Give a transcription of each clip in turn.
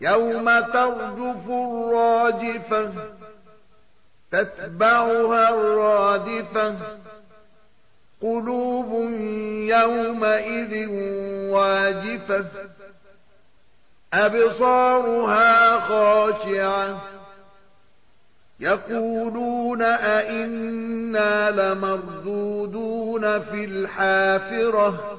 يوم ترجف الراجفة تتبعها الرادفة. قلوب يومئذ واجفة أبصارها خاشعة. يقولون أئنا لمردودون في الحافرة.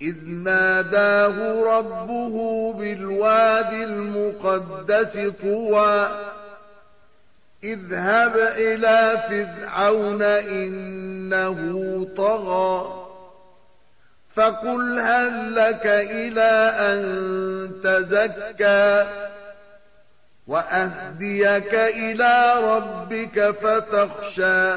إذ ناداه ربه بالواد المقدس طوى اذهب إلى فرعون إنه طغى فقل هل لك إلى أن تزكى وأهديك إلى ربك فتخشى.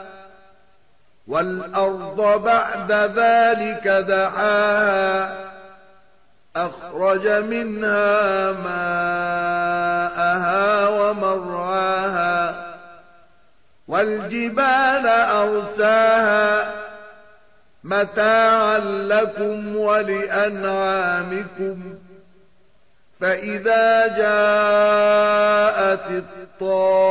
والأرض بعد ذلك دحاها أخرج منها ماءها ومرعاها والجبال أرساها متاعا لكم ولأنعامكم فإذا جاءت الطامة